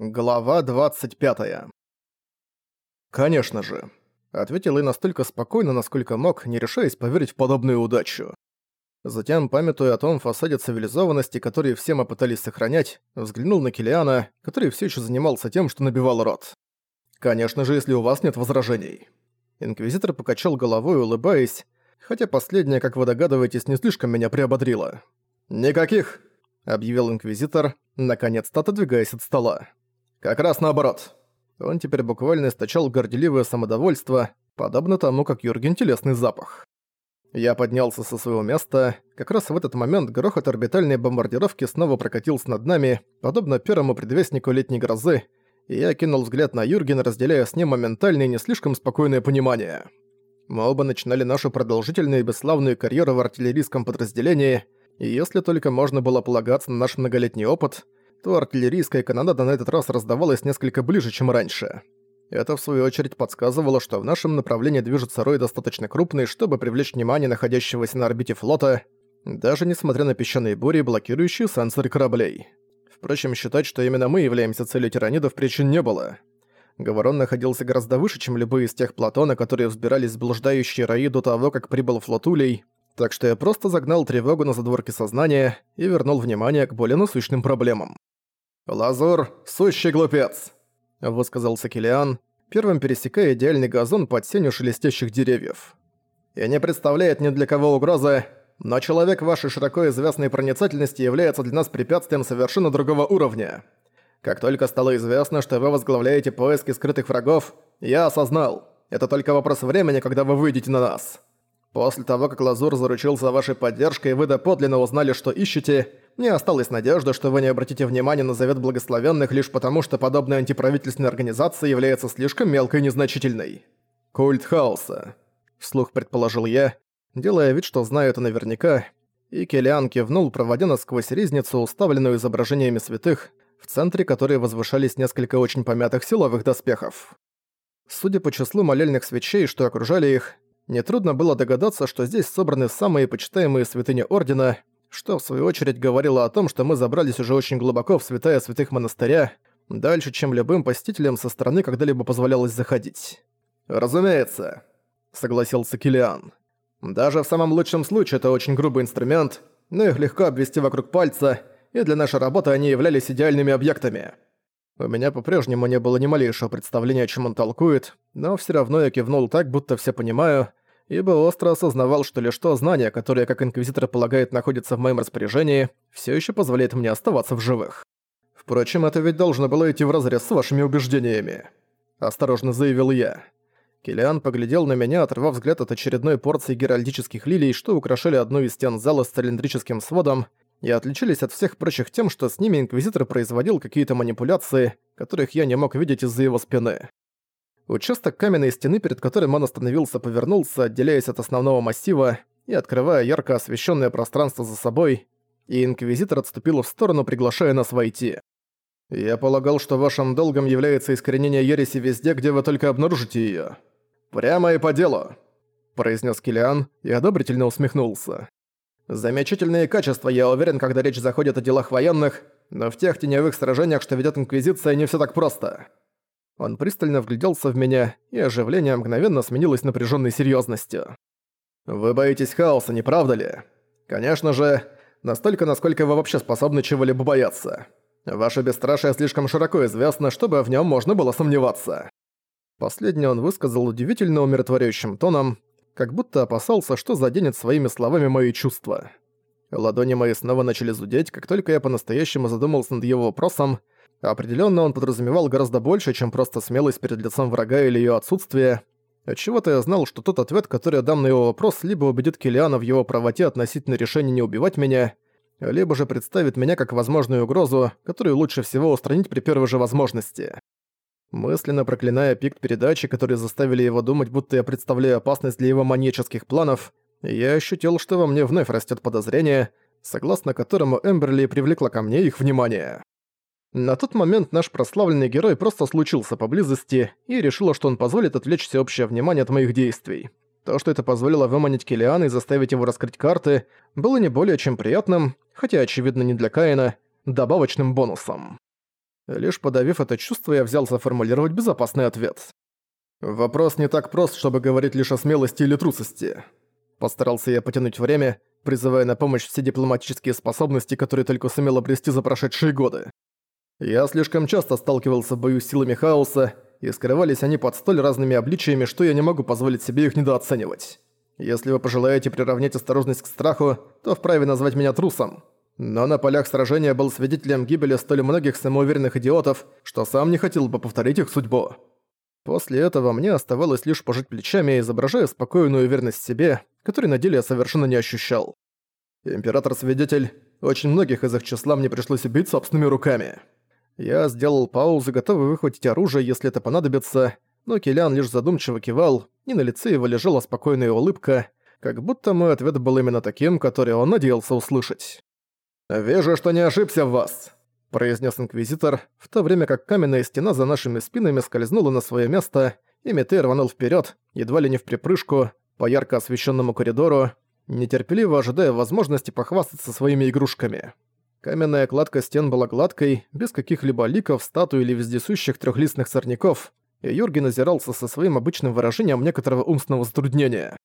Глава 25. «Конечно же», — ответил и настолько спокойно, насколько мог, не решаясь поверить в подобную удачу. Затем, памятуя о том фасаде цивилизованности, который все мы пытались сохранять, взглянул на Килиана, который все еще занимался тем, что набивал рот. «Конечно же, если у вас нет возражений». Инквизитор покачал головой, улыбаясь, хотя последнее, как вы догадываетесь, не слишком меня приободрило. «Никаких!» — объявил Инквизитор, наконец-то отодвигаясь от стола. Как раз наоборот. Он теперь буквально источал горделивое самодовольство, подобно тому, как Юрген телесный запах. Я поднялся со своего места. Как раз в этот момент грохот орбитальной бомбардировки снова прокатился над нами, подобно первому предвестнику летней грозы, и я кинул взгляд на Юргена, разделяя с ним моментальное не слишком спокойное понимание. Мы оба начинали нашу продолжительную и бесславную карьеру в артиллерийском подразделении, и если только можно было полагаться на наш многолетний опыт — то артиллерийская канонада на этот раз раздавалась несколько ближе, чем раньше. Это, в свою очередь, подсказывало, что в нашем направлении движется рой достаточно крупный, чтобы привлечь внимание находящегося на орбите флота, даже несмотря на песчаные бури, блокирующие сенсоры кораблей. Впрочем, считать, что именно мы являемся целью тиранидов, причин не было. Говорон находился гораздо выше, чем любые из тех плато, на которые взбирались блуждающие раи до того, как прибыл флот Улей, так что я просто загнал тревогу на задворки сознания и вернул внимание к более насущным проблемам. «Лазур – сущий глупец!» – высказался Килиан, первым пересекая идеальный газон под сенью шелестящих деревьев. «И не представляет ни для кого угрозы, но человек вашей широко известной проницательности является для нас препятствием совершенно другого уровня. Как только стало известно, что вы возглавляете поиски скрытых врагов, я осознал, это только вопрос времени, когда вы выйдете на нас. После того, как Лазур заручился вашей поддержкой вы доподлинно узнали, что ищете, мне осталась надежда, что вы не обратите внимания на Завет Благословенных лишь потому, что подобная антиправительственная организация является слишком мелкой и незначительной. Культ хаоса. Вслух предположил я, делая вид, что знаю это наверняка, и Келиан кивнул, проводя нас сквозь резницу, уставленную изображениями святых, в центре которой возвышались несколько очень помятых силовых доспехов. Судя по числу молельных свечей, что окружали их, Нетрудно было догадаться, что здесь собраны самые почитаемые святыни Ордена, что в свою очередь говорило о том, что мы забрались уже очень глубоко в святая святых монастыря, дальше, чем любым посетителям со стороны когда-либо позволялось заходить. «Разумеется», — согласился Килиан. «Даже в самом лучшем случае это очень грубый инструмент, но их легко обвести вокруг пальца, и для нашей работы они являлись идеальными объектами». У меня по-прежнему не было ни малейшего представления, о чем он толкует, но все равно я кивнул так, будто все понимаю, ибо остро осознавал, что лишь то знание, которое, как инквизитор полагает, находится в моем распоряжении, все еще позволяет мне оставаться в живых. Впрочем, это ведь должно было идти вразрез с вашими убеждениями. Осторожно заявил я. Килиан поглядел на меня, оторвав взгляд от очередной порции геральдических лилий, что украшали одну из стен зала с цилиндрическим сводом, и отличились от всех прочих тем, что с ними Инквизитор производил какие-то манипуляции, которых я не мог видеть из-за его спины. Участок каменной стены, перед которым он остановился, повернулся, отделяясь от основного массива и открывая ярко освещенное пространство за собой, и Инквизитор отступил в сторону, приглашая нас войти. «Я полагал, что вашим долгом является искоренение ереси везде, где вы только обнаружите её. Прямо и по делу», — произнес Килиан и одобрительно усмехнулся. «Замечательные качества, я уверен, когда речь заходит о делах военных, но в тех теневых сражениях, что ведет Инквизиция, не все так просто». Он пристально вгляделся в меня, и оживление мгновенно сменилось напряженной серьезностью. «Вы боитесь хаоса, не правда ли? Конечно же, настолько, насколько вы вообще способны чего-либо бояться. Ваше бесстрашие слишком широко известно, чтобы в нем можно было сомневаться». Последнее он высказал удивительно умиротворяющим тоном, как будто опасался, что заденет своими словами мои чувства. Ладони мои снова начали зудеть, как только я по-настоящему задумался над его вопросом, Определенно он подразумевал гораздо больше, чем просто смелость перед лицом врага или ее отсутствие. Отчего-то я знал, что тот ответ, который я дам на его вопрос, либо убедит Килиана в его правоте относительно решения не убивать меня, либо же представит меня как возможную угрозу, которую лучше всего устранить при первой же возможности. Мысленно проклиная пикт передачи, которые заставили его думать, будто я представляю опасность для его маньяческих планов, я ощутил, что во мне вновь растет подозрение, согласно которому Эмберли привлекла ко мне их внимание. На тот момент наш прославленный герой просто случился поблизости и решила, что он позволит отвлечь всеобщее внимание от моих действий. То, что это позволило выманить Килиана и заставить его раскрыть карты, было не более чем приятным, хотя очевидно не для Каина, добавочным бонусом. Лишь подавив это чувство, я взялся формулировать безопасный ответ. «Вопрос не так прост, чтобы говорить лишь о смелости или трусости». Постарался я потянуть время, призывая на помощь все дипломатические способности, которые только сумел обрести за прошедшие годы. Я слишком часто сталкивался в бою с силами хаоса, и скрывались они под столь разными обличиями, что я не могу позволить себе их недооценивать. Если вы пожелаете приравнять осторожность к страху, то вправе назвать меня трусом. Но на полях сражения был свидетелем гибели столь многих самоуверенных идиотов, что сам не хотел бы повторить их судьбу. После этого мне оставалось лишь пожать плечами, изображая спокойную уверенность в себе, которой на деле я совершенно не ощущал. Император-свидетель, очень многих из их числа мне пришлось убить собственными руками. Я сделал паузу, готовый выхватить оружие, если это понадобится, но Килиан лишь задумчиво кивал, и на лице его лежала спокойная улыбка, как будто мой ответ был именно таким, который он надеялся услышать. «Вижу, что не ошибся в вас», — произнес Инквизитор, в то время как каменная стена за нашими спинами скользнула на свое место, и Метей рванул вперед, едва ли не в припрыжку, по ярко освещенному коридору, нетерпеливо ожидая возможности похвастаться своими игрушками. Каменная кладка стен была гладкой, без каких-либо ликов, статуй или вездесущих трехлистных сорняков, и Юрген озирался со своим обычным выражением некоторого умственного затруднения.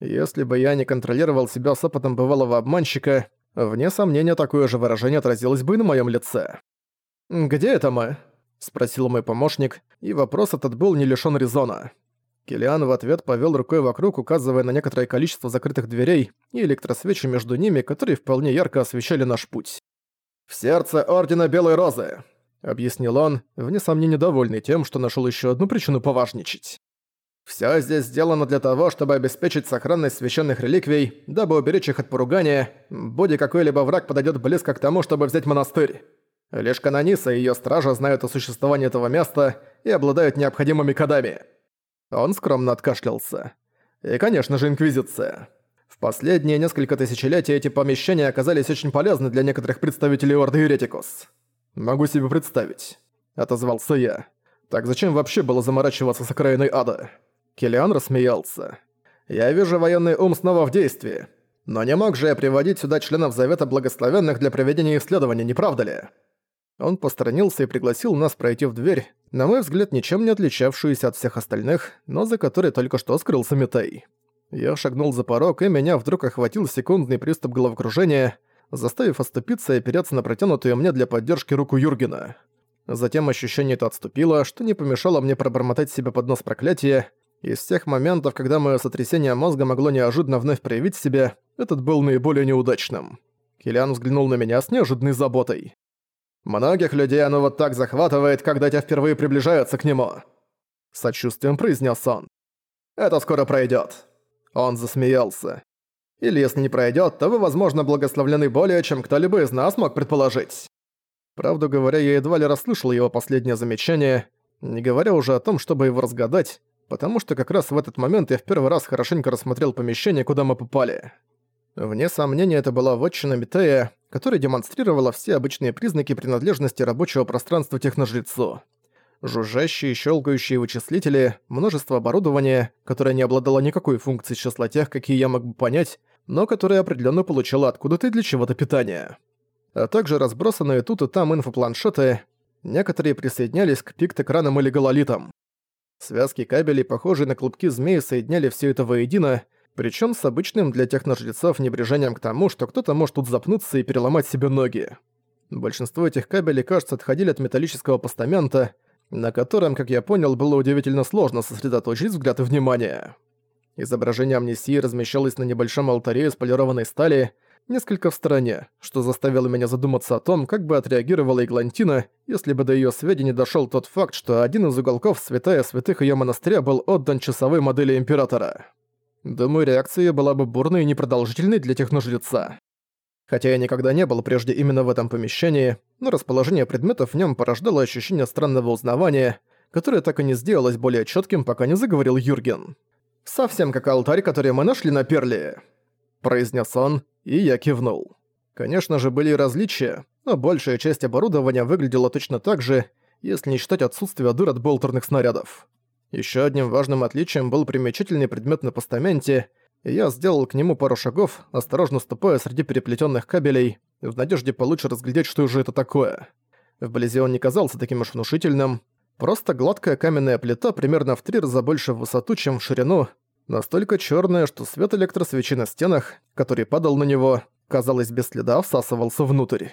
Если бы я не контролировал себя с опытом бывалого обманщика, Вне сомнения, такое же выражение отразилось бы и на моем лице. «Где это мы?» — спросил мой помощник, и вопрос этот был не лишён резона. Килиан в ответ повел рукой вокруг, указывая на некоторое количество закрытых дверей и электросвечи между ними, которые вполне ярко освещали наш путь. «В сердце Ордена Белой Розы!» — объяснил он, вне сомнения довольный тем, что нашел еще одну причину поважничать. Все здесь сделано для того, чтобы обеспечить сохранность священных реликвий, дабы уберечь их от поругания, будь какой-либо враг подойдет близко к тому, чтобы взять монастырь. Лишь Канониса и ее стража знают о существовании этого места и обладают необходимыми кодами. Он скромно откашлялся. И, конечно же, Инквизиция. В последние несколько тысячелетий эти помещения оказались очень полезны для некоторых представителей Орды Еретикус. «Могу себе представить», — отозвался я. «Так зачем вообще было заморачиваться с окраиной ада?» Киллиан рассмеялся. «Я вижу военный ум снова в действии. Но не мог же я приводить сюда членов Завета Благословенных для проведения исследований, не правда ли?» Он посторонился и пригласил нас пройти в дверь, на мой взгляд, ничем не отличавшуюся от всех остальных, но за которой только что скрылся Митей. Я шагнул за порог, и меня вдруг охватил секундный приступ головокружения, заставив оступиться и опереться на протянутую мне для поддержки руку Юргена. Затем ощущение это отступило, что не помешало мне пробормотать себе под нос проклятие, из всех моментов, когда мое сотрясение мозга могло неожиданно вновь проявить себя, этот был наиболее неудачным. Киллиан взглянул на меня с неожиданной заботой. «Многих людей оно вот так захватывает, когда тебя впервые приближаются к нему», — сочувствием произнес он. «Это скоро пройдет. Он засмеялся. «Или если не пройдет, то вы, возможно, благословлены более, чем кто-либо из нас мог предположить». Правду говоря, я едва ли расслышал его последнее замечание, не говоря уже о том, чтобы его разгадать, потому что как раз в этот момент я в первый раз хорошенько рассмотрел помещение, куда мы попали. Вне сомнения, это была вотчина Митея, которая демонстрировала все обычные признаки принадлежности рабочего пространства техножрецу. Жужжащие щелкающие вычислители, множество оборудования, которое не обладало никакой функцией числа тех, какие я мог бы понять, но которое определенно получало откуда-то и для чего-то питание. А также разбросанные тут и там инфопланшеты, некоторые присоединялись к пикт-экранам или гололитам. Связки кабелей, похожие на клубки змей, соединяли все это воедино, причем с обычным для техножрецов небрежением к тому, что кто-то может тут запнуться и переломать себе ноги. Большинство этих кабелей, кажется, отходили от металлического постамента, на котором, как я понял, было удивительно сложно сосредоточить взгляд и внимание. Изображение амнисии размещалось на небольшом алтаре из полированной стали, несколько в стороне, что заставило меня задуматься о том, как бы отреагировала Иглантина, если бы до её сведений дошёл тот факт, что один из уголков святая святых её монастыря был отдан часовой модели Императора. Думаю, реакция была бы бурной и непродолжительной для техножреца. Хотя я никогда не был прежде именно в этом помещении, но расположение предметов в нём порождало ощущение странного узнавания, которое так и не сделалось более чётким, пока не заговорил Юрген. «Совсем как алтарь, который мы нашли на Перле», — произнес он, и я кивнул. Конечно же, были различия, но большая часть оборудования выглядела точно так же, если не считать отсутствия дыр от болтерных снарядов. Еще одним важным отличием был примечательный предмет на постаменте, и я сделал к нему пару шагов, осторожно ступая среди переплетенных кабелей, в надежде получше разглядеть, что же это такое. Вблизи он не казался таким уж внушительным. Просто гладкая каменная плита примерно в три раза больше в высоту, чем в ширину, настолько черная, что свет электросвечи на стенах, который падал на него, казалось, без следа всасывался внутрь.